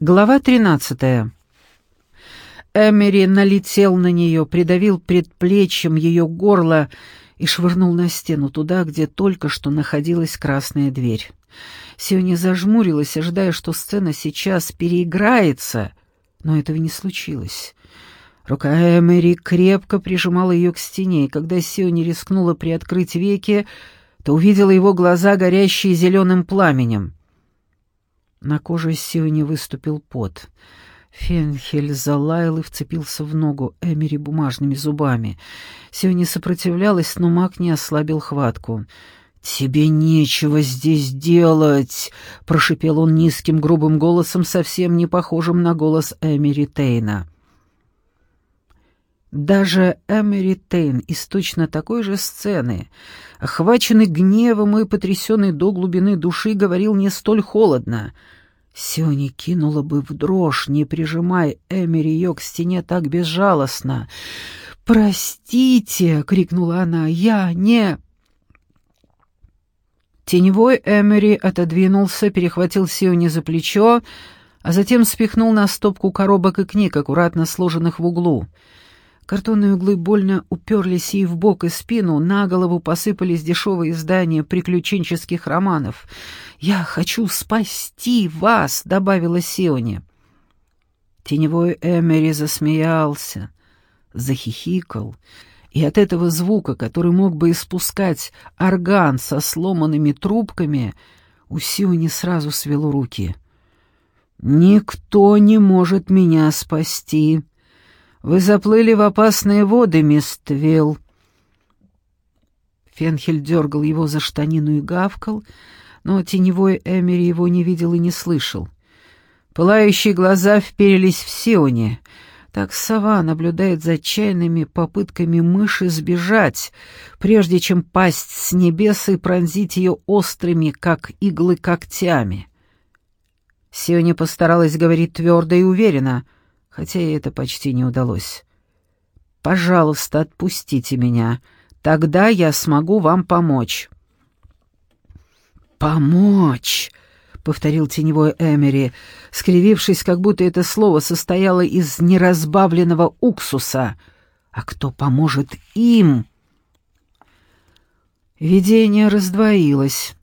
Глава 13. Эмери налетел на нее, придавил предплечьем ее горло и швырнул на стену туда, где только что находилась красная дверь. Сиони зажмурилась, ожидая, что сцена сейчас переиграется, но этого не случилось. Рука Эмери крепко прижимала ее к стене, и когда Сиони рискнула приоткрыть веки, то увидела его глаза, горящие зеленым пламенем. На коже Сиони выступил пот. Фенхель залаял и вцепился в ногу Эмери бумажными зубами. Сиони сопротивлялась, но маг не ослабил хватку. «Тебе нечего здесь делать!» — прошипел он низким грубым голосом, совсем не похожим на голос Эмери Тейна. Даже Эмери Тейн из точно такой же сцены, охваченный гневом и потрясенный до глубины души, говорил не столь холодно. Сиони кинула бы в дрожь, не прижимая Эмери ее к стене так безжалостно. «Простите!» — крикнула она. «Я не...» Теневой Эмери отодвинулся, перехватил Сиони за плечо, а затем спихнул на стопку коробок и книг, аккуратно сложенных в углу. Картонные углы больно уперлись ей в бок и спину, на голову посыпались дешевые издания приключенческих романов. «Я хочу спасти вас», — добавила Сиони. Теневой Эмери засмеялся, захихикал, и от этого звука, который мог бы испускать орган со сломанными трубками, у Сиони сразу свело руки. «Никто не может меня спасти», вы заплыли в опасные воды, мисс Твилл. Фенхель дергал его за штанину и гавкал, но теневой Эмери его не видел и не слышал. Пылающие глаза вперились в Сионе. Так сова наблюдает за отчаянными попытками мыши сбежать, прежде чем пасть с небес и пронзить ее острыми, как иглы, когтями. Сионе постаралась говорить твердо и уверенно — хотя и это почти не удалось. «Пожалуйста, отпустите меня. Тогда я смогу вам помочь». «Помочь!» — повторил теневой Эмери, скривившись, как будто это слово состояло из неразбавленного уксуса. «А кто поможет им?» Видение раздвоилось.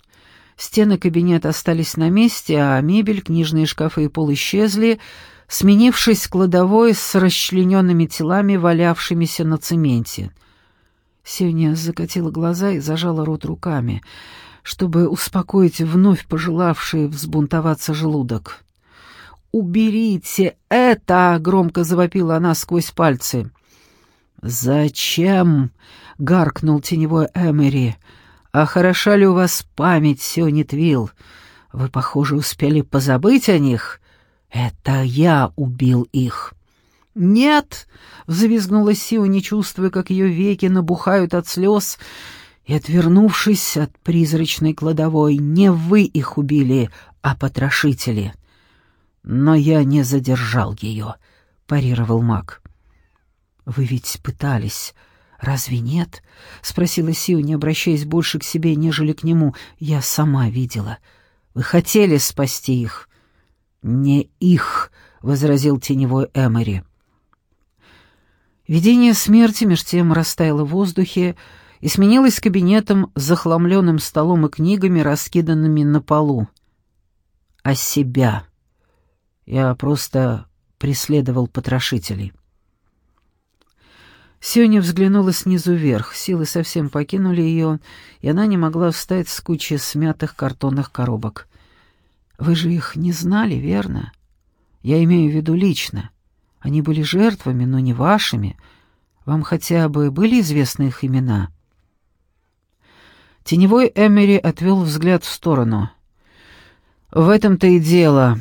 Стены кабинета остались на месте, а мебель, книжные шкафы и пол исчезли, сменившись кладовой с расчлененными телами, валявшимися на цементе. Севня закатила глаза и зажала рот руками, чтобы успокоить вновь пожелавший взбунтоваться желудок. «Уберите это!» — громко завопила она сквозь пальцы. «Зачем?» — гаркнул теневой Эмери. «А хороша ли у вас память, Сёнит Вилл? Вы, похоже, успели позабыть о них?» «Это я убил их». «Нет!» — взвизгнула Сио, не чувствуя, как ее веки набухают от слез, и, отвернувшись от призрачной кладовой, не вы их убили, а потрошители. «Но я не задержал ее», — парировал маг. «Вы ведь пытались, разве нет?» — спросила Сио, не обращаясь больше к себе, нежели к нему. «Я сама видела. Вы хотели спасти их». «Не их», — возразил теневой Эмори. Видение смерти меж тем растаяло в воздухе и сменилось кабинетом с захламленным столом и книгами, раскиданными на полу. А себя. Я просто преследовал потрошителей. Сёня взглянула снизу вверх, силы совсем покинули ее, и она не могла встать с кучи смятых картонных коробок. Вы же их не знали, верно? Я имею в виду лично. Они были жертвами, но не вашими. Вам хотя бы были известны их имена?» Теневой Эмери отвел взгляд в сторону. «В этом-то и дело».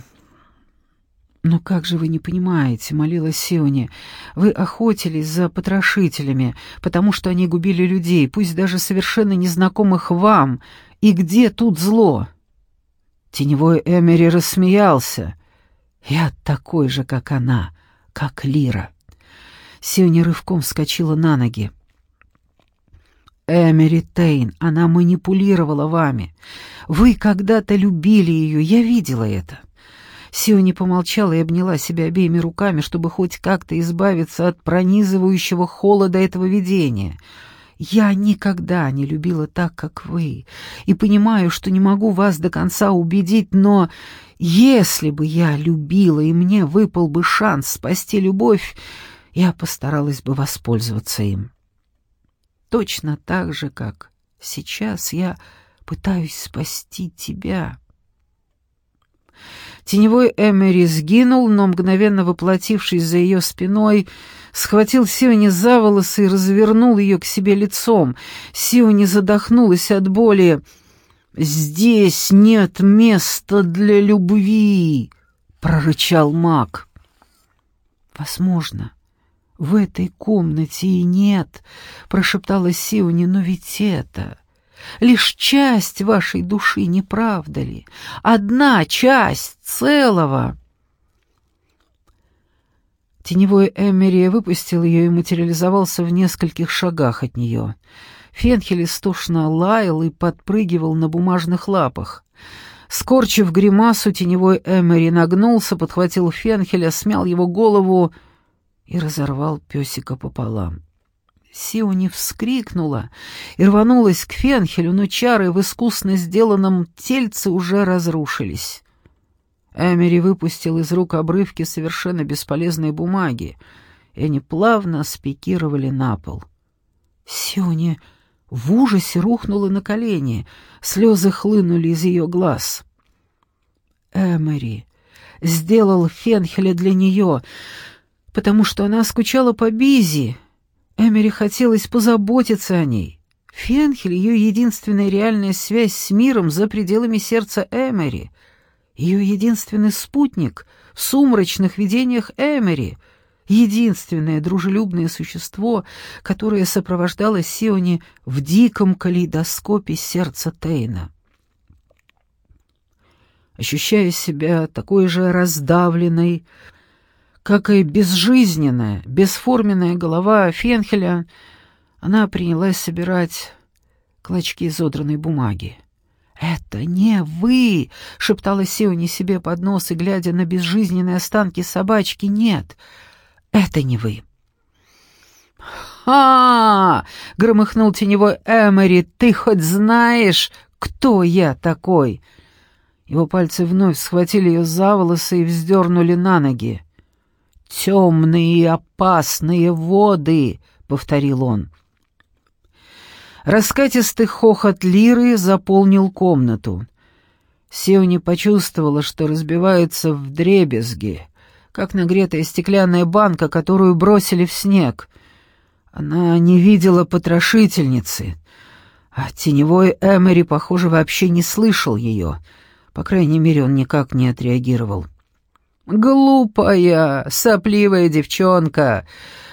«Но как же вы не понимаете?» — молила Сиони. «Вы охотились за потрошителями, потому что они губили людей, пусть даже совершенно незнакомых вам. И где тут зло?» Теневой Эмери рассмеялся. «Я такой же, как она, как Лира». Сиони рывком вскочила на ноги. «Эмери Тейн, она манипулировала вами. Вы когда-то любили ее, я видела это». Сиони помолчала и обняла себя обеими руками, чтобы хоть как-то избавиться от пронизывающего холода этого видения. «Я никогда не любила так, как вы, и понимаю, что не могу вас до конца убедить, но если бы я любила, и мне выпал бы шанс спасти любовь, я постаралась бы воспользоваться им. Точно так же, как сейчас я пытаюсь спасти тебя». Теневой Эмери сгинул, но, мгновенно воплотившись за ее спиной, схватил Сиони за волосы и развернул ее к себе лицом. Сиони задохнулась от боли. «Здесь нет места для любви!» — прорычал маг. «Возможно, в этой комнате и нет», — прошептала Сиони, — «но ведь это...» лишь часть вашей души, не правда ли? Одна часть целого. Теневой Эмери выпустил ее и материализовался в нескольких шагах от нее. Фенхель истошно лаял и подпрыгивал на бумажных лапах. Скорчив гримасу, теневой Эмери нагнулся, подхватил Фенхеля, смял его голову и разорвал песика пополам. Сиони вскрикнула и рванулась к Фенхелю, но чары в искусно сделанном тельце уже разрушились. Эмери выпустил из рук обрывки совершенно бесполезной бумаги, и они плавно спикировали на пол. Сиони в ужасе рухнула на колени, слезы хлынули из ее глаз. Эмери сделал Фенхеля для нее, потому что она скучала по Бизи, Эмери хотелось позаботиться о ней. Фенхель — ее единственная реальная связь с миром за пределами сердца Эмери, ее единственный спутник в сумрачных видениях Эмери, единственное дружелюбное существо, которое сопровождало Сиони в диком калейдоскопе сердца Тейна. Ощущая себя такой же раздавленной, как и безжизненная, бесформенная голова Фенхеля, она принялась собирать клочки изодранной бумаги. «Это не вы!» — шептала Сиони себе под нос и, глядя на безжизненные останки собачки. «Нет, это не вы!» «Ха!» — громыхнул теневой Эмери. «Ты хоть знаешь, кто я такой?» Его пальцы вновь схватили ее за волосы и вздернули на ноги. «Темные и опасные воды», — повторил он. Раскатистый хохот лиры заполнил комнату. Сеуни почувствовала, что разбивается в дребезги, как нагретая стеклянная банка, которую бросили в снег. Она не видела потрошительницы, а теневой Эмери, похоже, вообще не слышал ее. По крайней мере, он никак не отреагировал. «Глупая, сопливая девчонка!»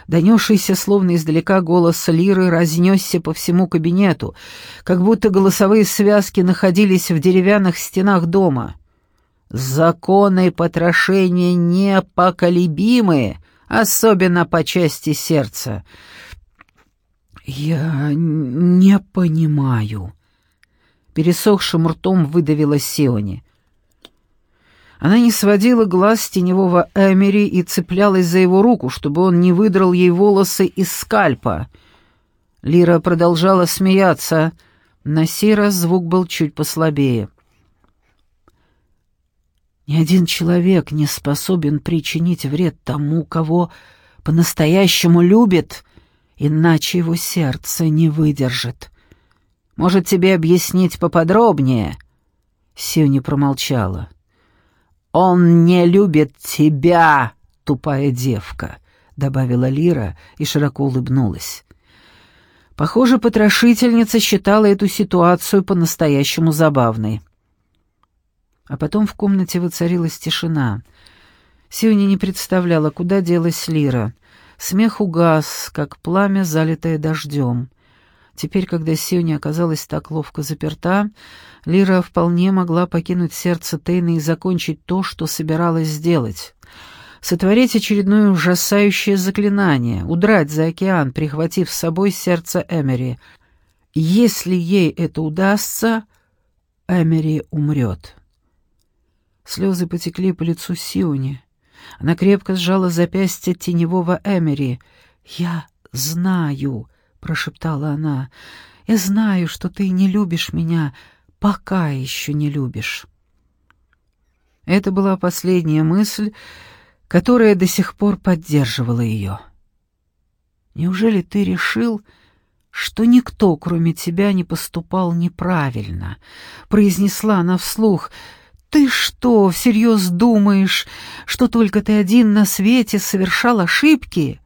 Донесшийся словно издалека голос Лиры разнесся по всему кабинету, как будто голосовые связки находились в деревянных стенах дома. «Законы потрошения непоколебимые, особенно по части сердца». «Я не понимаю», — пересохшим ртом выдавила Сиони. Она не сводила глаз с теневого Эмери и цеплялась за его руку, чтобы он не выдрал ей волосы из скальпа. Лира продолжала смеяться. На сей раз звук был чуть послабее. «Ни один человек не способен причинить вред тому, кого по-настоящему любит, иначе его сердце не выдержит. Может, тебе объяснить поподробнее?» Сиони промолчала. «Он не любит тебя, тупая девка», — добавила Лира и широко улыбнулась. Похоже, потрошительница считала эту ситуацию по-настоящему забавной. А потом в комнате воцарилась тишина. Сиони не представляла, куда делась Лира. Смех угас, как пламя, залитое дождем. Теперь, когда Сиони оказалась так ловко заперта, Лира вполне могла покинуть сердце Тейна и закончить то, что собиралась сделать. Сотворить очередное ужасающее заклинание, удрать за океан, прихватив с собой сердце Эмери. Если ей это удастся, Эмери умрет. Слезы потекли по лицу Сиони. Она крепко сжала запястье теневого Эмери. «Я знаю», — прошептала она, — «я знаю, что ты не любишь меня, пока еще не любишь». Это была последняя мысль, которая до сих пор поддерживала ее. «Неужели ты решил, что никто, кроме тебя, не поступал неправильно?» — произнесла она вслух. «Ты что, всерьез думаешь, что только ты один на свете совершал ошибки?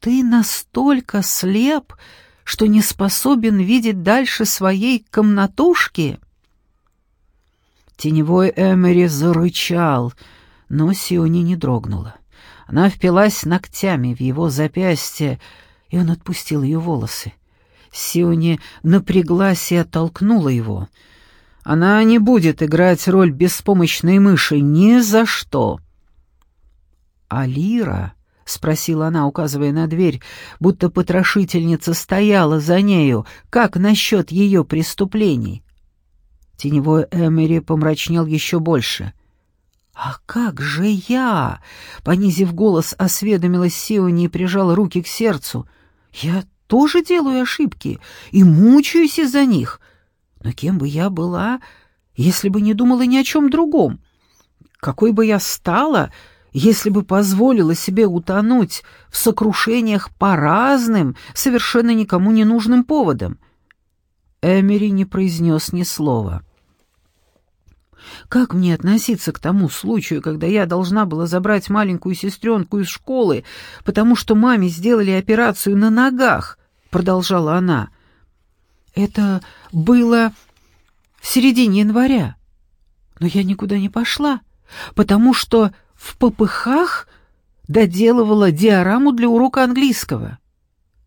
Ты настолько слеп, что не способен видеть дальше своей комнатушки?» Теневой Эмери зарычал, но Сиони не дрогнула. Она впилась ногтями в его запястье, и он отпустил ее волосы. Сиони напряглась и оттолкнула его. Она не будет играть роль беспомощной мыши ни за что. «А Лира?» — спросила она, указывая на дверь, будто потрошительница стояла за нею. «Как насчет ее преступлений?» Теневой Эмери помрачнел еще больше. «А как же я?» — понизив голос, осведомилась Сиони и прижала руки к сердцу. «Я тоже делаю ошибки и мучаюсь из-за них. Но кем бы я была, если бы не думала ни о чем другом? Какой бы я стала, если бы позволила себе утонуть в сокрушениях по разным, совершенно никому не нужным поводам?» Эмери не произнес ни слова. Как мне относиться к тому случаю, когда я должна была забрать маленькую сестренку из школы, потому что маме сделали операцию на ногах?» — продолжала она. «Это было в середине января. Но я никуда не пошла, потому что в попыхах доделывала диораму для урока английского».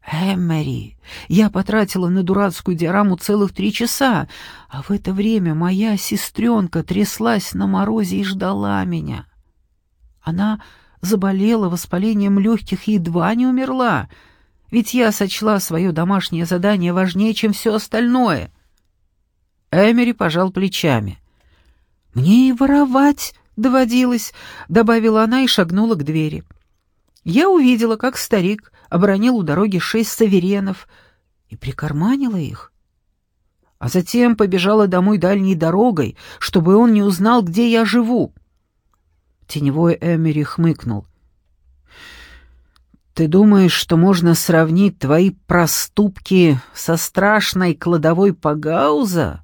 Эмери, я потратила на дурацкую диораму целых три часа, а в это время моя сестренка тряслась на морозе и ждала меня. Она заболела воспалением легких и едва не умерла, ведь я сочла свое домашнее задание важнее, чем все остальное. Эмери пожал плечами. «Мне и воровать доводилось», — добавила она и шагнула к двери. Я увидела, как старик оборонил у дороги шесть саверенов и прикарманила их. А затем побежала домой дальней дорогой, чтобы он не узнал, где я живу. Теневой Эмери хмыкнул. «Ты думаешь, что можно сравнить твои проступки со страшной кладовой Пагауза?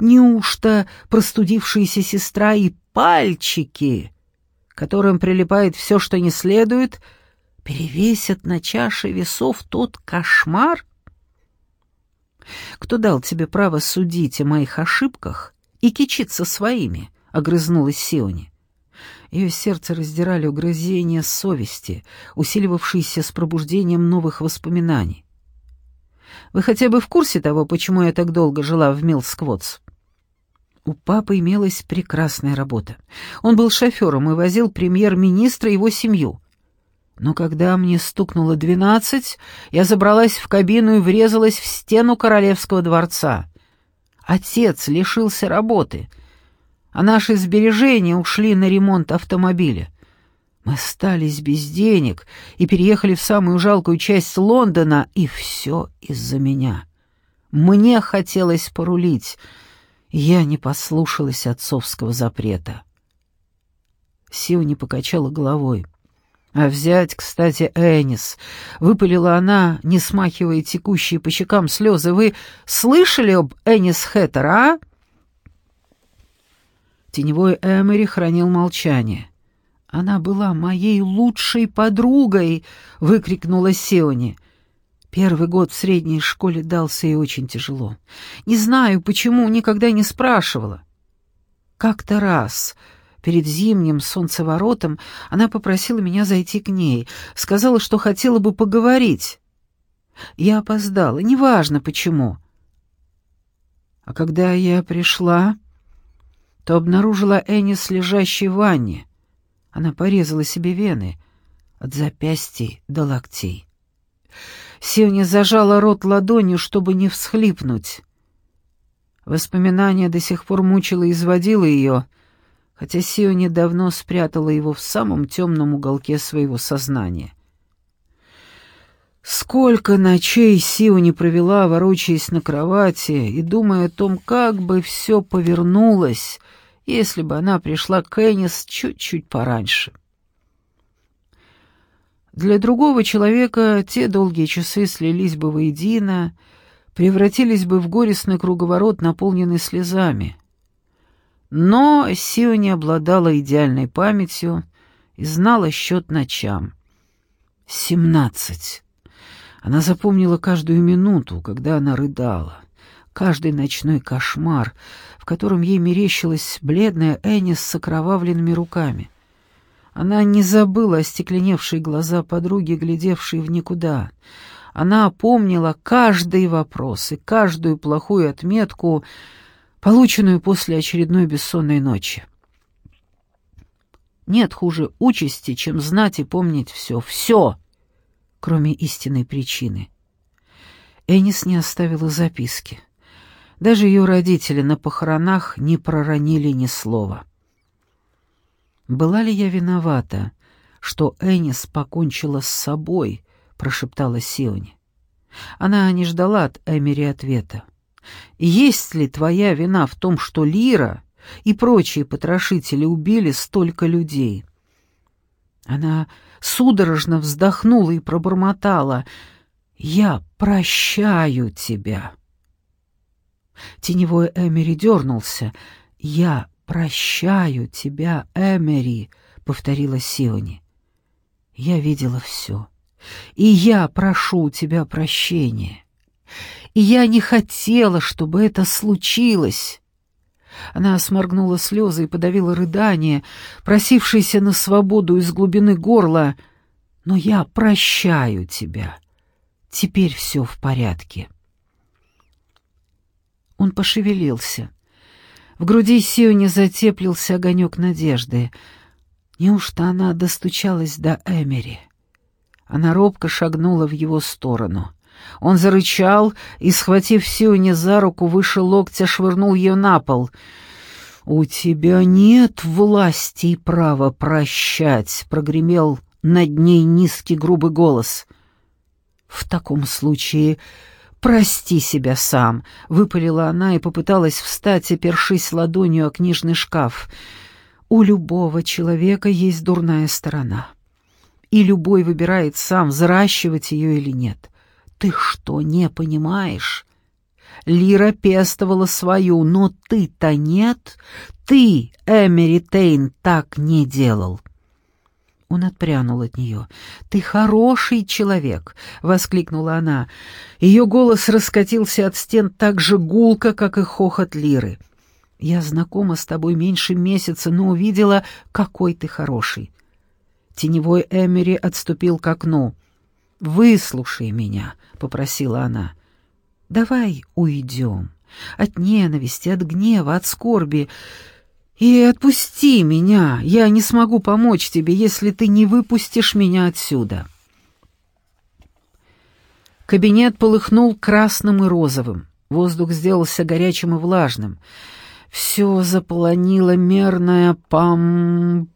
Неужто простудившаяся сестра и пальчики которым прилипает все, что не следует, перевесят на чаше весов тот кошмар? Кто дал тебе право судить о моих ошибках и кичиться своими? — огрызнулась Сиони. Ее сердце раздирали угрызения совести, усиливавшиеся с пробуждением новых воспоминаний. «Вы хотя бы в курсе того, почему я так долго жила в Милсквотс?» У папы имелась прекрасная работа. Он был шофером и возил премьер-министра и его семью. Но когда мне стукнуло двенадцать, я забралась в кабину и врезалась в стену королевского дворца. Отец лишился работы, а наши сбережения ушли на ремонт автомобиля. Мы остались без денег и переехали в самую жалкую часть Лондона, и все из-за меня. Мне хотелось порулить — я не послушалась отцовского запрета. Сиу не покачала головой. «А взять, кстати, Энис!» — выпалила она, не смахивая текущие по щекам слезы. «Вы слышали об Энис Хэттер, а?» Теневой Эмери хранил молчание. «Она была моей лучшей подругой!» — выкрикнула Сиони. Первый год в средней школе дался ей очень тяжело. Не знаю, почему, никогда не спрашивала. Как-то раз, перед зимним солнцеворотом, она попросила меня зайти к ней, сказала, что хотела бы поговорить. Я опоздала, неважно почему. А когда я пришла, то обнаружила Энис лежащей в ванне. Она порезала себе вены от запястья до локтей. Севня зажала рот ладонью, чтобы не всхлипнуть. Воспоминание до сих пор мучило и изводило ее, хотя Сиони давно спрятала его в самом темном уголке своего сознания. Сколько ночей Сиони провела, ворочаясь на кровати и думая о том, как бы все повернулось, если бы она пришла к Эннис чуть-чуть пораньше. Для другого человека те долгие часы слились бы воедино, превратились бы в горестный круговорот, наполненный слезами. Но Сио не обладала идеальной памятью и знала счет ночам. Семнадцать. Она запомнила каждую минуту, когда она рыдала, каждый ночной кошмар, в котором ей мерещилась бледная Энни с окровавленными руками. Она не забыла остекленевшие глаза подруги, глядевшие в никуда. Она помнила каждый вопрос и каждую плохую отметку, полученную после очередной бессонной ночи. Нет хуже участи, чем знать и помнить все, все, кроме истинной причины. Энис не оставила записки. Даже ее родители на похоронах не проронили ни слова. «Была ли я виновата, что Энис покончила с собой?» — прошептала Сиони. Она не ждала от Эмери ответа. «Есть ли твоя вина в том, что Лира и прочие потрошители убили столько людей?» Она судорожно вздохнула и пробормотала «Я прощаю тебя». Теневой Эмери дернулся «Я «Прощаю тебя, Эмери», — повторила Сиони. «Я видела все, и я прошу у тебя прощения. И я не хотела, чтобы это случилось». Она сморгнула слезы и подавила рыдание, просившееся на свободу из глубины горла. «Но я прощаю тебя. Теперь все в порядке». Он пошевелился. В груди Сиони затеплился огонек надежды. Неужто она достучалась до Эмери? Она робко шагнула в его сторону. Он зарычал и, схватив Сиони за руку, выше локтя швырнул ее на пол. «У тебя нет власти и права прощать», — прогремел над ней низкий грубый голос. «В таком случае «Прости себя сам», — выпалила она и попыталась встать, опершись ладонью о книжный шкаф. «У любого человека есть дурная сторона, и любой выбирает сам, взращивать ее или нет. Ты что, не понимаешь?» Лира пестовала свою, но ты-то нет. Ты, Эмери Тейн, так не делал. Он отпрянул от нее. «Ты хороший человек!» — воскликнула она. Ее голос раскатился от стен так же гулко, как и хохот Лиры. «Я знакома с тобой меньше месяца, но увидела, какой ты хороший». Теневой Эмери отступил к окну. «Выслушай меня», — попросила она. «Давай уйдем. От ненависти, от гнева, от скорби. И отпусти меня, я не смогу помочь тебе, если ты не выпустишь меня отсюда. Кабинет полыхнул красным и розовым. Воздух сделался горячим и влажным. Все заполонило мерное пам-пом-пум.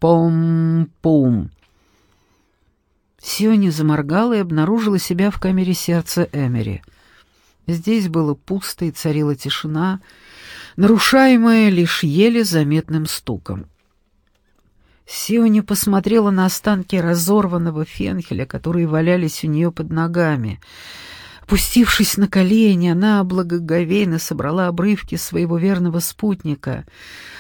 Сиони заморгала и обнаружила себя в камере сердца Эмери. Здесь было пусто и царила тишина, — нарушаемое лишь еле заметным стуком. Сиони посмотрела на останки разорванного фенхеля, которые валялись у нее под ногами. Опустившись на колени, она благоговейно собрала обрывки своего верного спутника,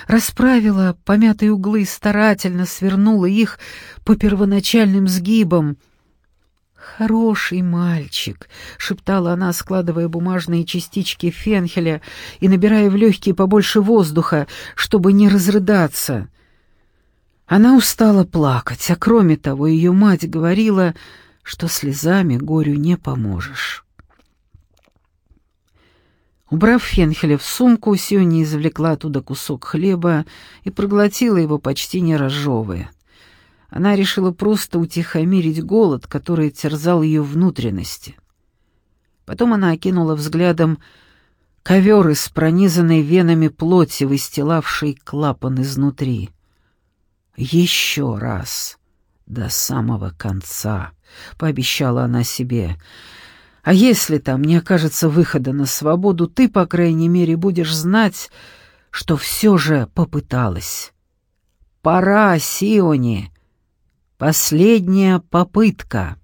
расправила помятые углы и старательно свернула их по первоначальным сгибам — «Хороший мальчик», — шептала она, складывая бумажные частички фенхеля и набирая в легкие побольше воздуха, чтобы не разрыдаться. Она устала плакать, а кроме того, ее мать говорила, что слезами горю не поможешь. Убрав фенхеля в сумку, Сиони извлекла оттуда кусок хлеба и проглотила его почти не разжевывая. Она решила просто утихомирить голод, который терзал ее внутренности. Потом она окинула взглядом ковер из пронизанной венами плоти, выстилавший клапан изнутри. Еще раз, до самого конца, пообещала она себе. А если там не окажется выхода на свободу, ты, по крайней мере, будешь знать, что все же попыталась. Пора, Сиони. Последняя попытка.